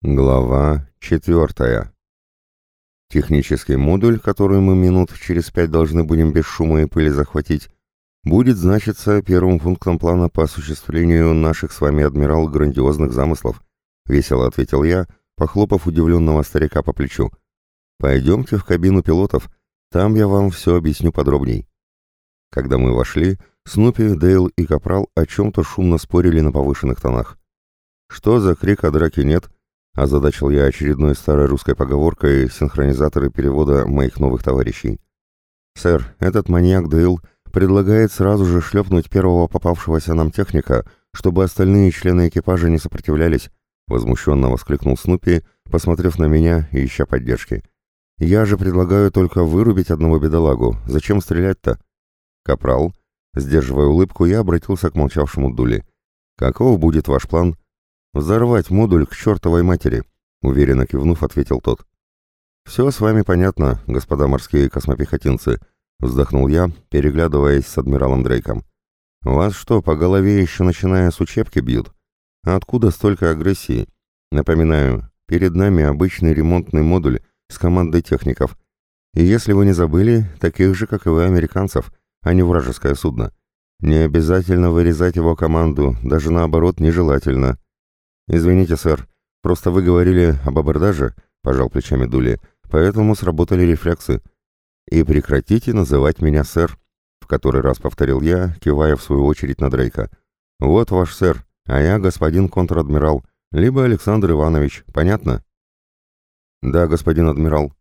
Глава четвертая. Технический модуль, который мы минут через пять должны будем без шума и пыли захватить, будет значиться первым пунктом плана по осуществлению наших с вами, адмирал, грандиозных замыслов, весело ответил я, похлопав удивленного старика по плечу. Пойдемте в кабину пилотов, там я вам все объясню подробней. Когда мы вошли, Снупи, Дейл и Капрал о чем-то шумно спорили на повышенных тонах. Что за крик о драке нет — озадачил я очередной старой русской поговоркой синхронизаторы перевода моих новых товарищей. «Сэр, этот маньяк Дейл предлагает сразу же шлепнуть первого попавшегося нам техника, чтобы остальные члены экипажа не сопротивлялись», возмущенно воскликнул Снупи, посмотрев на меня и ища поддержки. «Я же предлагаю только вырубить одного бедолагу. Зачем стрелять-то?» «Капрал», сдерживая улыбку, я обратился к молчавшему Дули. «Каков будет ваш план?» «Взорвать модуль к чертовой матери», — уверенно кивнув, ответил тот. «Все с вами понятно, господа морские космопехотинцы», — вздохнул я, переглядываясь с адмиралом Дрейком. «Вас что, по голове еще начиная с учебки бьют? откуда столько агрессии? Напоминаю, перед нами обычный ремонтный модуль с командой техников. И если вы не забыли, таких же, как и вы, американцев, а не вражеское судно. Не обязательно вырезать его команду, даже наоборот, нежелательно». «Извините, сэр, просто вы говорили об абордаже», — пожал плечами Дули, «поэтому сработали рефлексы». «И прекратите называть меня сэр», — в который раз повторил я, кивая в свою очередь на Дрейка. «Вот ваш сэр, а я господин контр-адмирал, либо Александр Иванович, понятно?» «Да, господин адмирал».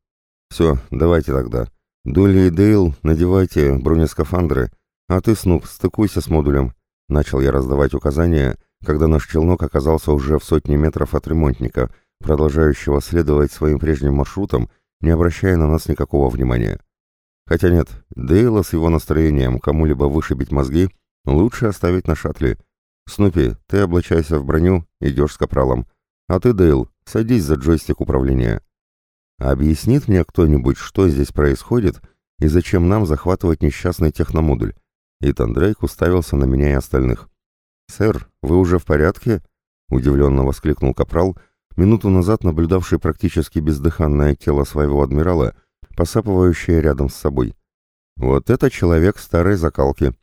«Все, давайте тогда. Дули и Дейл, надевайте бронескафандры, а ты, Снуп, стыкуйся с модулем», — начал я раздавать указания, — когда наш челнок оказался уже в сотне метров от ремонтника, продолжающего следовать своим прежним маршрутам, не обращая на нас никакого внимания. Хотя нет, Дейла с его настроением кому-либо вышибить мозги лучше оставить на шаттле. Снупи, ты облачайся в броню, идешь с капралом. А ты, Дейл, садись за джойстик управления. Объяснит мне кто-нибудь, что здесь происходит и зачем нам захватывать несчастный техномодуль? Итан Дрейк уставился на меня и остальных. «Сэр, вы уже в порядке?» — удивленно воскликнул Капрал, минуту назад наблюдавший практически бездыханное тело своего адмирала, посапывающее рядом с собой. «Вот это человек старой закалки!»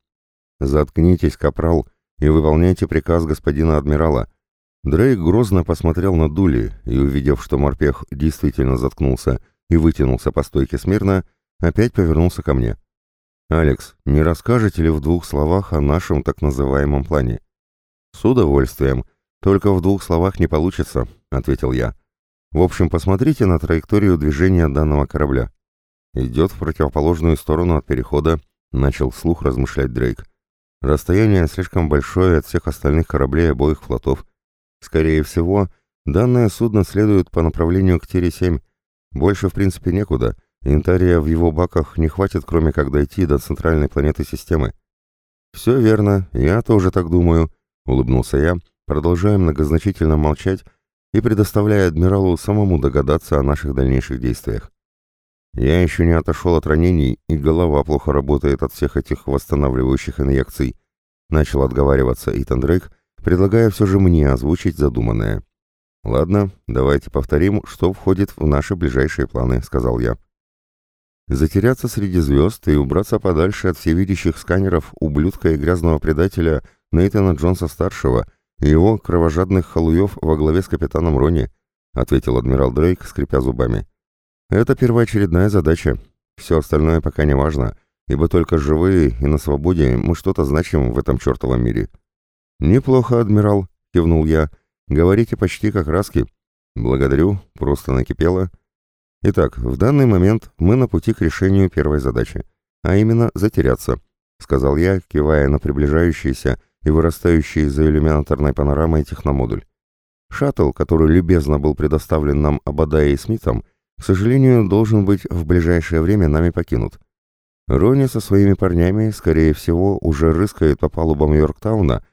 «Заткнитесь, Капрал, и выполняйте приказ господина адмирала!» Дрейк грозно посмотрел на Дули и, увидев, что морпех действительно заткнулся и вытянулся по стойке смирно, опять повернулся ко мне. «Алекс, не расскажете ли в двух словах о нашем так называемом плане?» «С удовольствием. Только в двух словах не получится», — ответил я. «В общем, посмотрите на траекторию движения данного корабля. Идет в противоположную сторону от перехода», — начал вслух размышлять Дрейк. «Расстояние слишком большое от всех остальных кораблей обоих флотов. Скорее всего, данное судно следует по направлению к Тире-7. Больше, в принципе, некуда. Интария в его баках не хватит, кроме как дойти до центральной планеты системы». «Все верно, я тоже так думаю», — улыбнулся я, продолжая многозначительно молчать и предоставляя адмиралу самому догадаться о наших дальнейших действиях. Я еще не отошел от ранений, и голова плохо работает от всех этих восстанавливающих инъекций. Начал отговариваться Итан Дрейк, предлагая все же мне озвучить задуманное. «Ладно, давайте повторим, что входит в наши ближайшие планы», — сказал я. Затеряться среди звезд и убраться подальше от всевидящих сканеров ублюдка и грязного предателя Нейтана Джонса-старшего и его кровожадных халуев во главе с капитаном Рони, ответил адмирал Дрейк, скрипя зубами. Это первоочередная задача. Все остальное пока не важно, ибо только живые и на свободе мы что-то значим в этом чертовом мире. Неплохо, адмирал, кивнул я. Говорите почти как раски. Благодарю, просто накипело. Итак, в данный момент мы на пути к решению первой задачи, а именно затеряться, сказал я, кивая на приближающийся и вырастающий за иллюминаторной панорамой техномодуль. Шаттл, который любезно был предоставлен нам Абадая и Смитом, к сожалению, должен быть в ближайшее время нами покинут. Рони со своими парнями, скорее всего, уже рыскает по палубам Йорктауна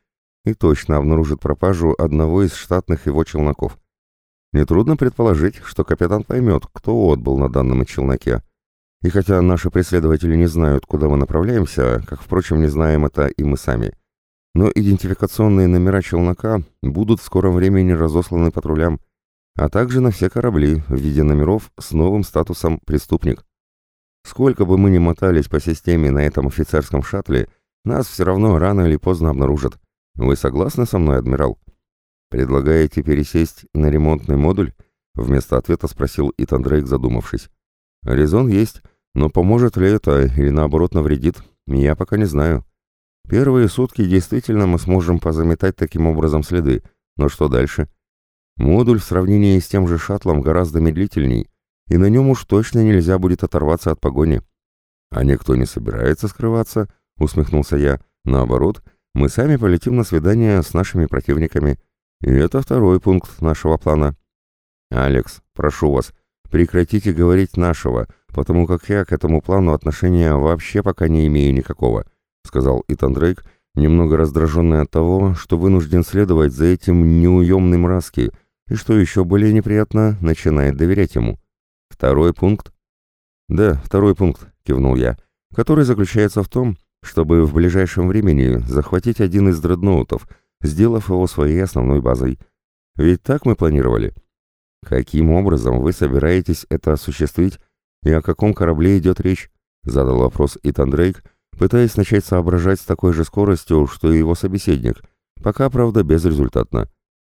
и точно обнаружит пропажу одного из штатных его челноков. Нетрудно предположить, что капитан поймет, кто отбыл на данном челноке. И хотя наши преследователи не знают, куда мы направляемся, как, впрочем, не знаем это и мы сами, но идентификационные номера челнока будут в скором времени разосланы патрулям. а также на все корабли в виде номеров с новым статусом «преступник». Сколько бы мы ни мотались по системе на этом офицерском шаттле, нас все равно рано или поздно обнаружат. Вы согласны со мной, адмирал? Предлагаете пересесть на ремонтный модуль? Вместо ответа спросил Итан Дрейк, задумавшись. Резон есть, но поможет ли это или наоборот навредит, я пока не знаю. Первые сутки действительно мы сможем позаметать таким образом следы, но что дальше? Модуль в сравнении с тем же шаттлом гораздо медлительней, и на нем уж точно нельзя будет оторваться от погони. А никто не собирается скрываться, усмехнулся я. Наоборот, мы сами полетим на свидание с нашими противниками. И это второй пункт нашего плана. Алекс, прошу вас, прекратите говорить нашего, потому как я к этому плану отношения вообще пока не имею никакого, сказал Итан Дрейк, немного раздраженный от того, что вынужден следовать за этим неуемным Раски, и что еще более неприятно, начинает доверять ему. Второй пункт? Да, второй пункт, кивнул я, который заключается в том, чтобы в ближайшем времени захватить один из дредноутов, сделав его своей основной базой. Ведь так мы планировали. Каким образом вы собираетесь это осуществить и о каком корабле идет речь? Задал вопрос Итан Дрейк, пытаясь начать соображать с такой же скоростью, что и его собеседник, пока, правда, безрезультатно.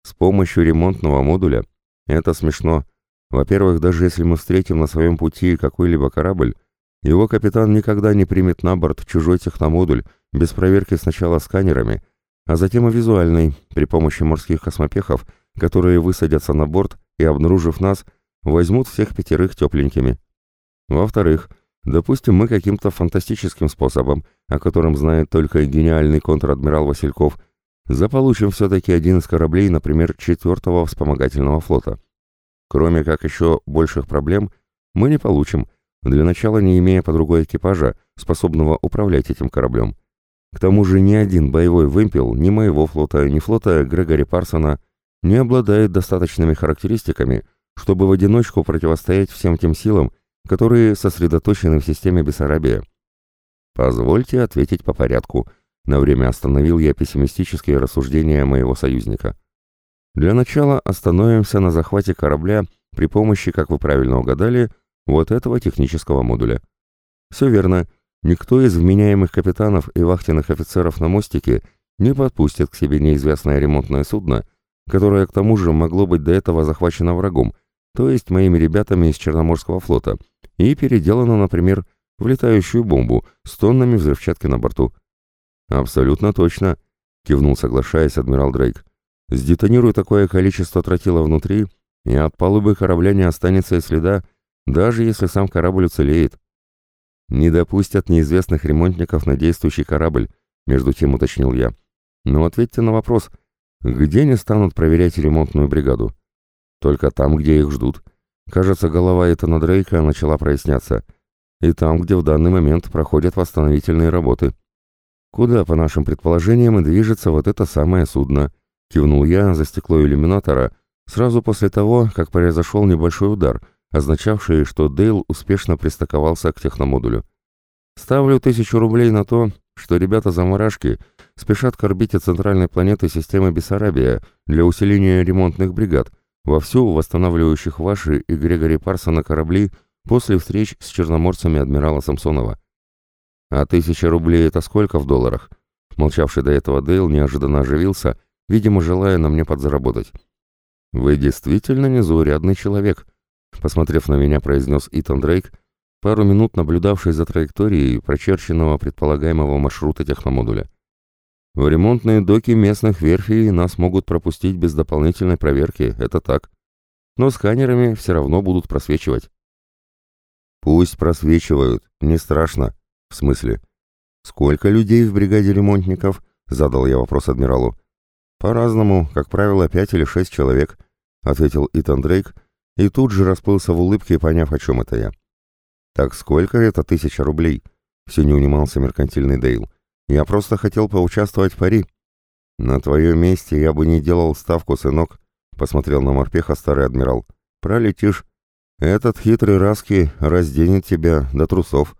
С помощью ремонтного модуля это смешно. Во-первых, даже если мы встретим на своем пути какой-либо корабль, его капитан никогда не примет на борт чужой техномодуль без проверки сначала сканерами, а затем и визуальной, при помощи морских космопехов, которые высадятся на борт и, обнаружив нас, возьмут всех пятерых тепленькими. Во-вторых, допустим, мы каким-то фантастическим способом, о котором знает только гениальный контр-адмирал Васильков, заполучим все-таки один из кораблей, например, четвертого вспомогательного флота. Кроме как еще больших проблем, мы не получим – для начала не имея под рукой экипажа, способного управлять этим кораблем. К тому же ни один боевой вымпел ни моего флота, ни флота Грегори Парсона не обладает достаточными характеристиками, чтобы в одиночку противостоять всем тем силам, которые сосредоточены в системе Бессарабия. Позвольте ответить по порядку. На время остановил я пессимистические рассуждения моего союзника. Для начала остановимся на захвате корабля при помощи, как вы правильно угадали, вот этого технического модуля. Все верно. Никто из вменяемых капитанов и вахтенных офицеров на мостике не подпустит к себе неизвестное ремонтное судно, которое к тому же могло быть до этого захвачено врагом, то есть моими ребятами из Черноморского флота, и переделано, например, в летающую бомбу с тоннами взрывчатки на борту. «Абсолютно точно», — кивнул, соглашаясь адмирал Дрейк. «Сдетонируй такое количество тротила внутри, и от палубы корабля не останется и следа, даже если сам корабль уцелеет. Не допустят неизвестных ремонтников на действующий корабль, между тем уточнил я. Но ответьте на вопрос, где они станут проверять ремонтную бригаду? Только там, где их ждут. Кажется, голова Этана Дрейка начала проясняться. И там, где в данный момент проходят восстановительные работы. Куда, по нашим предположениям, и движется вот это самое судно? Кивнул я за стекло иллюминатора сразу после того, как произошел небольшой удар — означавшие, что Дейл успешно пристыковался к техномодулю. Ставлю тысячу рублей на то, что ребята-заморашки спешат к орбите центральной планеты системы Бессарабия для усиления ремонтных бригад, вовсю восстанавливающих ваши и Грегори Парсона корабли после встреч с черноморцами адмирала Самсонова. А тысяча рублей это сколько в долларах? Молчавший до этого Дейл неожиданно оживился, видимо, желая на мне подзаработать. Вы действительно незаурядный человек, Посмотрев на меня, произнес Итан Дрейк, пару минут наблюдавший за траекторией прочерченного предполагаемого маршрута техномодуля. В ремонтные доки местных верфей нас могут пропустить без дополнительной проверки, это так. Но сканерами все равно будут просвечивать. Пусть просвечивают, не страшно. В смысле? Сколько людей в бригаде ремонтников? Задал я вопрос адмиралу. По-разному, как правило, пять или шесть человек, ответил Итан Дрейк, и тут же расплылся в улыбке, поняв, о чем это я. «Так сколько это тысяча рублей?» Все не унимался меркантильный Дейл. «Я просто хотел поучаствовать в пари». «На твоем месте я бы не делал ставку, сынок», — посмотрел на морпеха старый адмирал. «Пролетишь. Этот хитрый Раски разденет тебя до трусов».